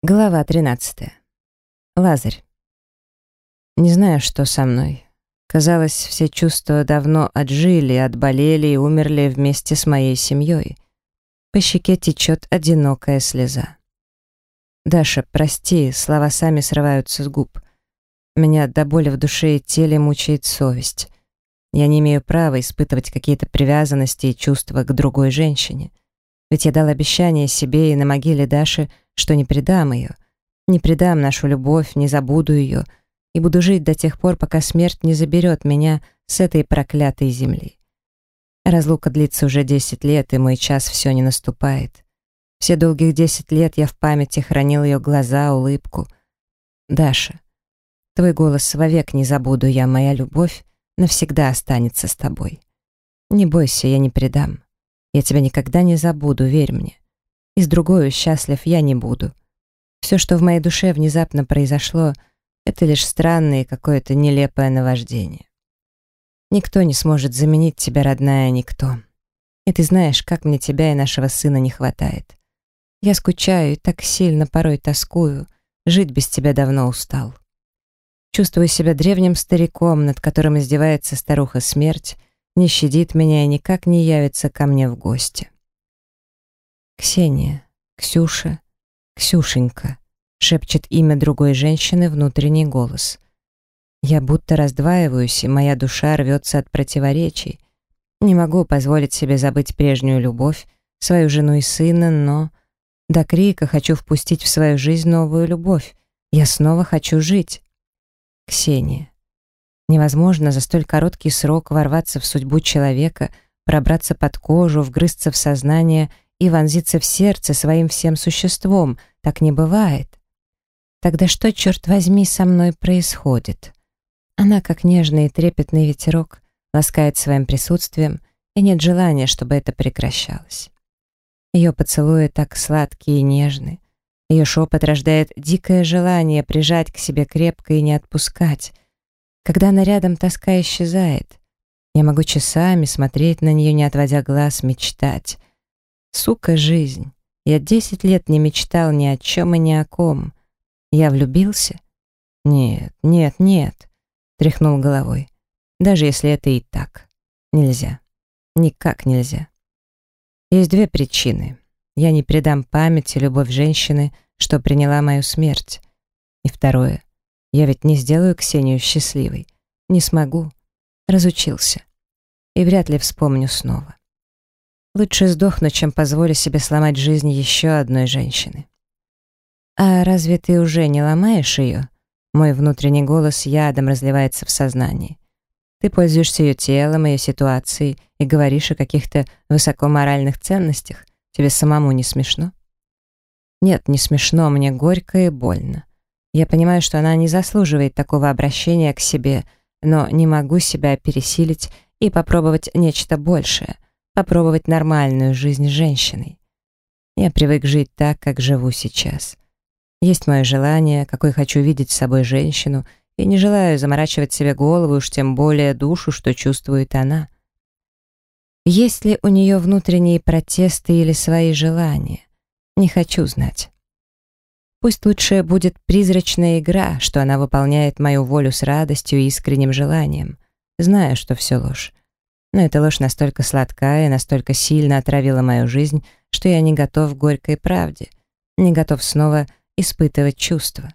Глава 13. Лазарь. Не знаю, что со мной. Казалось, все чувства давно отжили, отболели и умерли вместе с моей семьей. По щеке течет одинокая слеза. «Даша, прости», слова сами срываются с губ. Меня до боли в душе и теле мучает совесть. Я не имею права испытывать какие-то привязанности и чувства к другой женщине. Ведь я дал обещание себе и на могиле Даши — что не предам ее, не предам нашу любовь, не забуду ее и буду жить до тех пор, пока смерть не заберет меня с этой проклятой земли. Разлука длится уже десять лет, и мой час все не наступает. Все долгих десять лет я в памяти хранил ее глаза, улыбку. Даша, твой голос вовек не забуду я, моя любовь навсегда останется с тобой. Не бойся, я не предам. Я тебя никогда не забуду, верь мне и с другой счастлив я не буду. Все, что в моей душе внезапно произошло, это лишь странное какое-то нелепое наваждение. Никто не сможет заменить тебя, родная, никто. И ты знаешь, как мне тебя и нашего сына не хватает. Я скучаю и так сильно порой тоскую, жить без тебя давно устал. Чувствую себя древним стариком, над которым издевается старуха смерть, не щадит меня и никак не явится ко мне в гости. «Ксения, Ксюша, Ксюшенька», — шепчет имя другой женщины внутренний голос. Я будто раздваиваюсь, и моя душа рвется от противоречий. Не могу позволить себе забыть прежнюю любовь, свою жену и сына, но... До крика хочу впустить в свою жизнь новую любовь. Я снова хочу жить. Ксения. Невозможно за столь короткий срок ворваться в судьбу человека, пробраться под кожу, вгрызться в сознание — и вонзиться в сердце своим всем существом. Так не бывает. Тогда что, черт возьми, со мной происходит? Она, как нежный и трепетный ветерок, ласкает своим присутствием, и нет желания, чтобы это прекращалось. Ее поцелуи так сладкие и нежны. Ее шепот рождает дикое желание прижать к себе крепко и не отпускать. Когда она рядом, тоска исчезает. Я могу часами смотреть на нее, не отводя глаз, мечтать. Сука, жизнь. Я десять лет не мечтал ни о чем и ни о ком. Я влюбился? Нет, нет, нет. Тряхнул головой. Даже если это и так. Нельзя. Никак нельзя. Есть две причины. Я не предам памяти любовь женщины, что приняла мою смерть. И второе. Я ведь не сделаю Ксению счастливой. Не смогу. Разучился. И вряд ли вспомню снова. Лучше сдохну, чем позволю себе сломать жизнь еще одной женщины. «А разве ты уже не ломаешь ее?» Мой внутренний голос ядом разливается в сознании. Ты пользуешься ее телом, ее ситуацией и говоришь о каких-то высокоморальных ценностях. Тебе самому не смешно? Нет, не смешно, мне горько и больно. Я понимаю, что она не заслуживает такого обращения к себе, но не могу себя пересилить и попробовать нечто большее — попробовать нормальную жизнь с женщиной. Я привык жить так, как живу сейчас. Есть мое желание, какой хочу видеть с собой женщину, и не желаю заморачивать себе голову, уж тем более душу, что чувствует она. Есть ли у нее внутренние протесты или свои желания? Не хочу знать. Пусть лучше будет призрачная игра, что она выполняет мою волю с радостью и искренним желанием. Знаю, что все ложь. Но эта ложь настолько сладкая настолько сильно отравила мою жизнь, что я не готов к горькой правде, не готов снова испытывать чувства.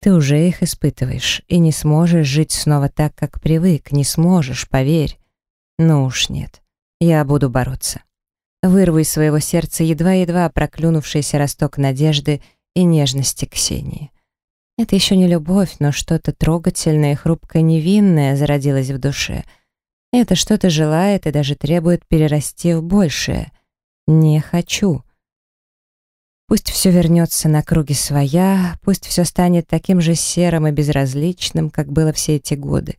Ты уже их испытываешь и не сможешь жить снова так, как привык, не сможешь, поверь. Ну уж нет, я буду бороться. Вырву из своего сердца едва-едва проклюнувшийся росток надежды и нежности Ксении. Это еще не любовь, но что-то трогательное и хрупкое невинное зародилось в душе — это что-то желает и даже требует перерасти в большее. Не хочу. Пусть все вернется на круги своя, пусть все станет таким же серым и безразличным, как было все эти годы.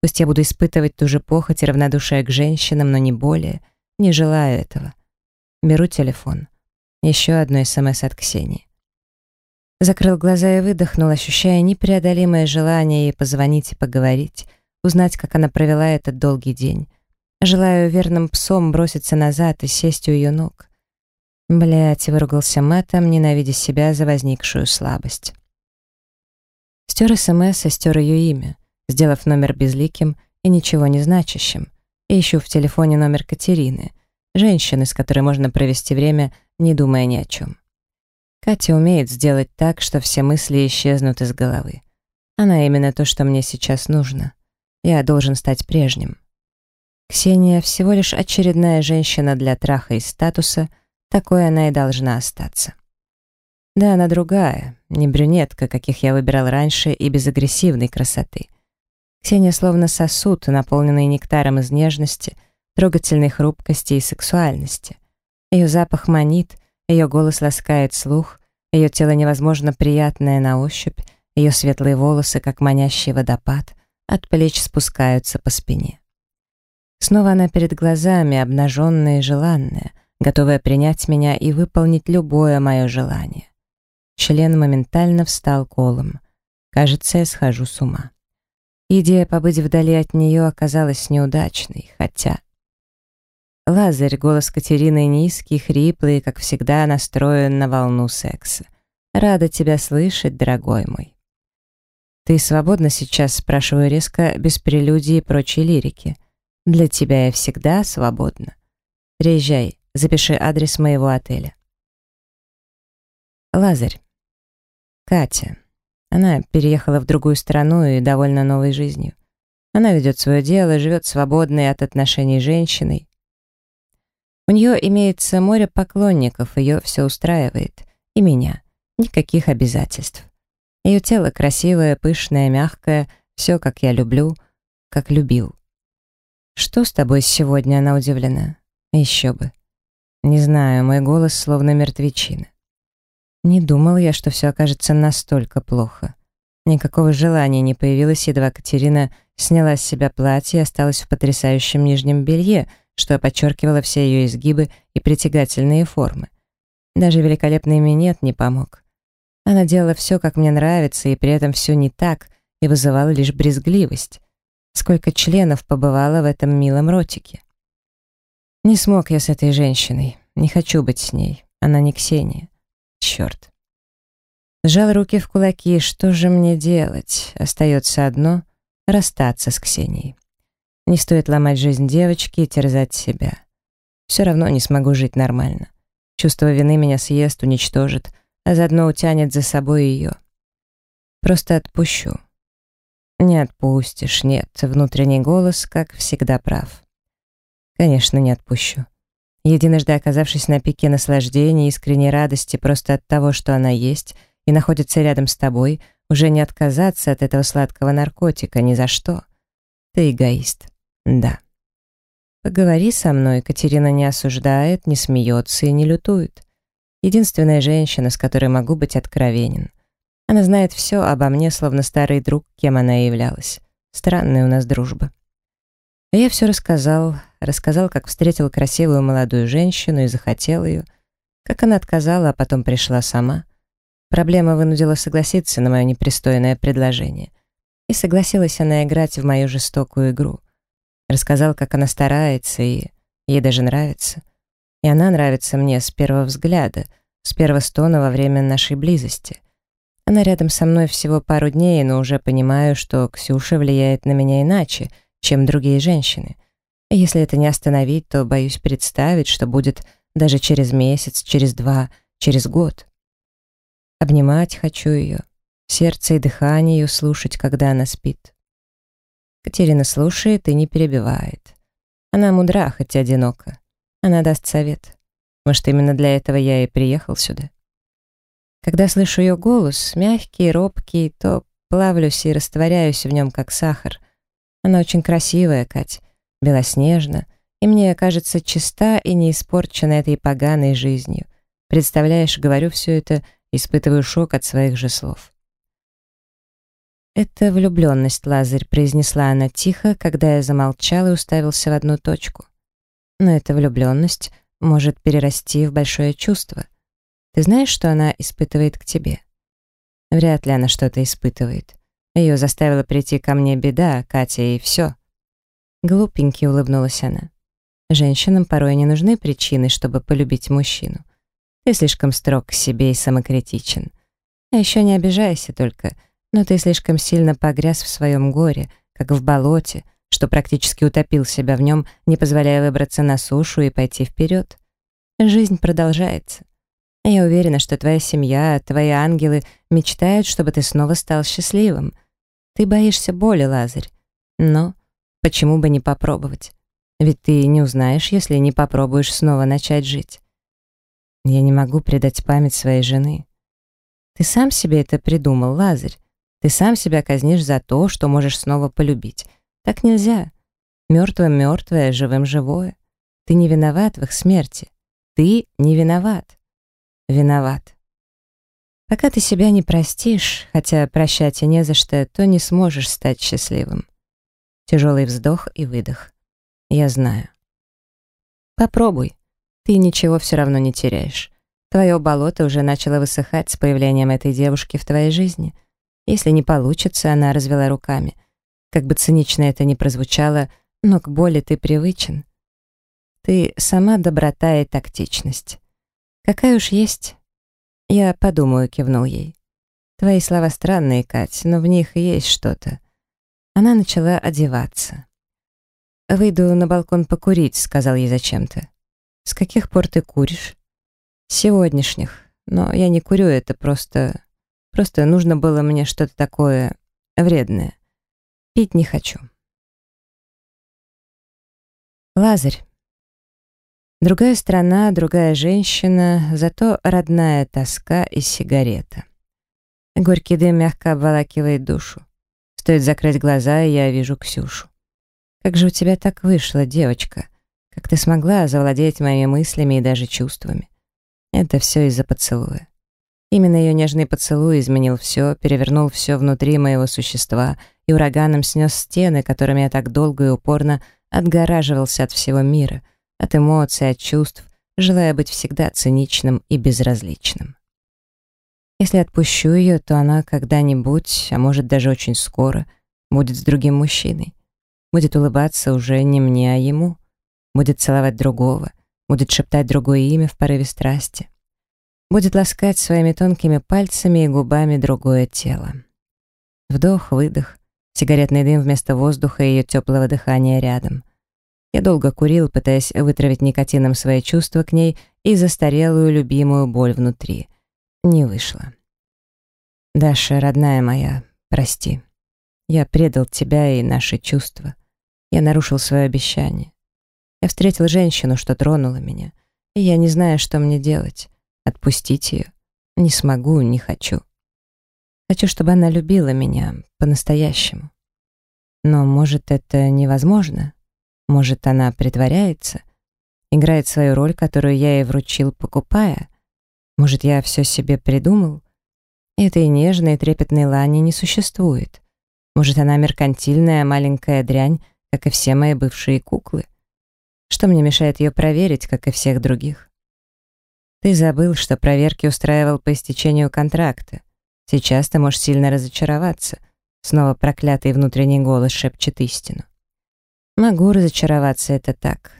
Пусть я буду испытывать ту же похоть и равнодушие к женщинам, но не более. Не желаю этого. Беру телефон. Еще одно СМС от Ксении. Закрыл глаза и выдохнул, ощущая непреодолимое желание ей позвонить и поговорить узнать, как она провела этот долгий день. Желаю верным псом броситься назад и сесть у ее ног. Блять, выругался матом, ненавидя себя за возникшую слабость. Стер СМС и стер ее имя, сделав номер безликим и ничего не значащим. И ищу в телефоне номер Катерины, женщины, с которой можно провести время, не думая ни о чем. Катя умеет сделать так, что все мысли исчезнут из головы. Она именно то, что мне сейчас нужно. Я должен стать прежним. Ксения всего лишь очередная женщина для траха и статуса, такой она и должна остаться. Да, она другая, не брюнетка, каких я выбирал раньше, и без агрессивной красоты. Ксения словно сосуд, наполненный нектаром из нежности, трогательной хрупкости и сексуальности. Ее запах манит, ее голос ласкает слух, ее тело невозможно приятное на ощупь, ее светлые волосы, как манящий водопад, от плеч спускаются по спине. Снова она перед глазами, обнаженная и желанная, готовая принять меня и выполнить любое мое желание. Член моментально встал колом. Кажется, я схожу с ума. Идея побыть вдали от нее оказалась неудачной, хотя... Лазарь, голос Катерины низкий, хриплый, как всегда настроен на волну секса. Рада тебя слышать, дорогой мой. «Ты свободна сейчас?» — спрашиваю резко, без прелюдии и прочей лирики. «Для тебя я всегда свободна. Приезжай, запиши адрес моего отеля». Лазарь. Катя. Она переехала в другую страну и довольна новой жизнью. Она ведет свое дело, живет свободной от отношений с женщиной. У нее имеется море поклонников, ее все устраивает. И меня. Никаких обязательств. Ее тело красивое, пышное, мягкое, все, как я люблю, как любил. «Что с тобой сегодня?» — она удивлена. «Еще бы». Не знаю, мой голос словно мертвечина. Не думал я, что все окажется настолько плохо. Никакого желания не появилось, едва Катерина сняла с себя платье и осталась в потрясающем нижнем белье, что подчеркивало все ее изгибы и притягательные формы. Даже великолепный минет не помог. Она делала все, как мне нравится, и при этом все не так, и вызывала лишь брезгливость. Сколько членов побывало в этом милом ротике. Не смог я с этой женщиной. Не хочу быть с ней. Она не Ксения. Черт. Сжал руки в кулаки. Что же мне делать? Остается одно — расстаться с Ксенией. Не стоит ломать жизнь девочки и терзать себя. Все равно не смогу жить нормально. Чувство вины меня съест, уничтожит — а заодно утянет за собой ее. Просто отпущу. Не отпустишь, нет, внутренний голос, как всегда, прав. Конечно, не отпущу. Единожды оказавшись на пике наслаждения искренней радости просто от того, что она есть и находится рядом с тобой, уже не отказаться от этого сладкого наркотика ни за что. Ты эгоист. Да. Поговори со мной, Катерина не осуждает, не смеется и не лютует. Единственная женщина, с которой могу быть откровенен. Она знает все обо мне, словно старый друг, кем она являлась. Странная у нас дружба. А я все рассказал, рассказал, как встретил красивую молодую женщину и захотел ее, как она отказала, а потом пришла сама. Проблема вынудила согласиться на мое непристойное предложение. И согласилась она играть в мою жестокую игру. Рассказал, как она старается, и ей даже нравится. И она нравится мне с первого взгляда, с первого стона во время нашей близости. Она рядом со мной всего пару дней, но уже понимаю, что Ксюша влияет на меня иначе, чем другие женщины. И если это не остановить, то боюсь представить, что будет даже через месяц, через два, через год. Обнимать хочу ее, сердце и дыхание ее слушать, когда она спит. Катерина слушает и не перебивает. Она мудра, хоть одинока. Она даст совет. Может, именно для этого я и приехал сюда. Когда слышу ее голос, мягкий, робкий, то плавлюсь и растворяюсь в нем, как сахар. Она очень красивая, Кать, белоснежна, и мне кажется чиста и не испорчена этой поганой жизнью. Представляешь, говорю все это, испытываю шок от своих же слов. «Это влюбленность, Лазарь», — произнесла она тихо, когда я замолчал и уставился в одну точку. Но эта влюбленность может перерасти в большое чувство. Ты знаешь, что она испытывает к тебе? Вряд ли она что-то испытывает. Ее заставила прийти ко мне беда, Катя, и все. Глупенький улыбнулась она. Женщинам порой не нужны причины, чтобы полюбить мужчину. Ты слишком строг к себе и самокритичен. А еще не обижайся только, но ты слишком сильно погряз в своем горе, как в болоте, что практически утопил себя в нем, не позволяя выбраться на сушу и пойти вперед. Жизнь продолжается. Я уверена, что твоя семья, твои ангелы мечтают, чтобы ты снова стал счастливым. Ты боишься боли, Лазарь. Но почему бы не попробовать? Ведь ты не узнаешь, если не попробуешь снова начать жить. Я не могу предать память своей жены. Ты сам себе это придумал, Лазарь. Ты сам себя казнишь за то, что можешь снова полюбить. Так нельзя. Мертвым мертвое, живым живое. Ты не виноват в их смерти. Ты не виноват. Виноват. Пока ты себя не простишь, хотя прощать и не за что, то не сможешь стать счастливым. Тяжелый вздох и выдох. Я знаю. Попробуй. Ты ничего все равно не теряешь. Твое болото уже начало высыхать с появлением этой девушки в твоей жизни. Если не получится, она развела руками. Как бы цинично это ни прозвучало, но к боли ты привычен. Ты сама доброта и тактичность. Какая уж есть. Я подумаю, кивнул ей. Твои слова странные, Кать, но в них есть что-то. Она начала одеваться. «Выйду на балкон покурить», — сказал ей зачем-то. «С каких пор ты куришь?» «Сегодняшних. Но я не курю, это просто... Просто нужно было мне что-то такое вредное. Пить не хочу». Лазарь. Другая страна, другая женщина, зато родная тоска и сигарета. Горький дым мягко обволакивает душу. Стоит закрыть глаза, и я вижу Ксюшу. Как же у тебя так вышло, девочка? Как ты смогла завладеть моими мыслями и даже чувствами? Это все из-за поцелуя. Именно ее нежный поцелуй изменил все, перевернул все внутри моего существа и ураганом снес стены, которыми я так долго и упорно отгораживался от всего мира, от эмоций, от чувств, желая быть всегда циничным и безразличным. Если отпущу ее, то она когда-нибудь, а может даже очень скоро, будет с другим мужчиной будет улыбаться уже не мне, а ему, будет целовать другого, будет шептать другое имя в порыве страсти, будет ласкать своими тонкими пальцами и губами другое тело. Вдох, выдох, сигаретный дым вместо воздуха и ее теплого дыхания рядом. Я долго курил, пытаясь вытравить никотином свои чувства к ней и застарелую любимую боль внутри. Не вышло. «Даша, родная моя, прости. Я предал тебя и наши чувства. Я нарушил свое обещание. Я встретил женщину, что тронула меня, и я не знаю, что мне делать. Отпустить ее? Не смогу, не хочу. Хочу, чтобы она любила меня по-настоящему. Но, может, это невозможно? Может, она притворяется? Играет свою роль, которую я ей вручил, покупая? Может, я все себе придумал? Этой нежной, трепетной лани не существует. Может, она меркантильная маленькая дрянь, как и все мои бывшие куклы. Что мне мешает ее проверить, как и всех других? Ты забыл, что проверки устраивал по истечению контракта. Сейчас ты можешь сильно разочароваться. Снова проклятый внутренний голос шепчет истину. Могу разочароваться, это так.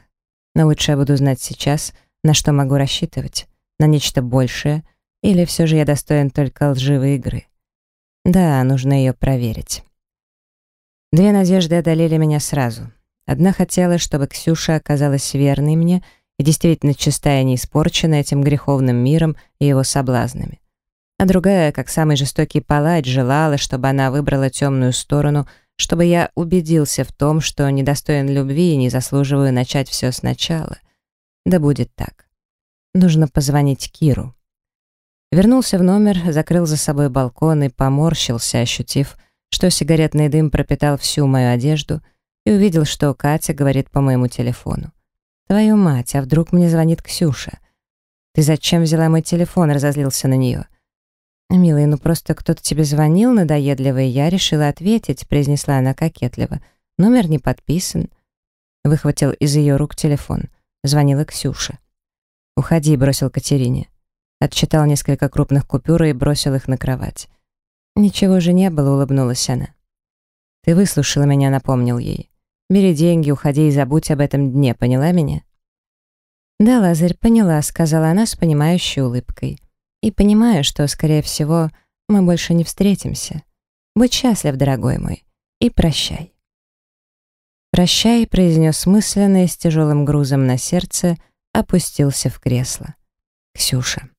Но лучше я буду знать сейчас, на что могу рассчитывать. На нечто большее, или все же я достоин только лживой игры. Да, нужно ее проверить. Две надежды одолели меня сразу. Одна хотела, чтобы Ксюша оказалась верной мне и действительно чистая не испорчена этим греховным миром и его соблазнами. А другая, как самый жестокий палач, желала, чтобы она выбрала темную сторону, чтобы я убедился в том, что недостоин любви и не заслуживаю начать все сначала. Да будет так. Нужно позвонить Киру. Вернулся в номер, закрыл за собой балкон и поморщился, ощутив, что сигаретный дым пропитал всю мою одежду, и увидел, что Катя говорит по моему телефону. «Твою мать, а вдруг мне звонит Ксюша?» «Ты зачем взяла мой телефон?» — разозлился на нее. «Милый, ну просто кто-то тебе звонил надоедливо, и я решила ответить», — произнесла она кокетливо. «Номер не подписан». Выхватил из ее рук телефон. Звонила Ксюша. «Уходи», — бросил Катерине. Отчитал несколько крупных купюр и бросил их на кровать. «Ничего же не было», — улыбнулась она. «Ты выслушала меня», — напомнил ей. «Бери деньги, уходи и забудь об этом дне, поняла меня?» «Да, Лазарь, поняла», — сказала она с понимающей улыбкой. «И понимаю, что, скорее всего, мы больше не встретимся. Будь счастлив, дорогой мой, и прощай». «Прощай», — произнес мысленно и с тяжелым грузом на сердце опустился в кресло. «Ксюша».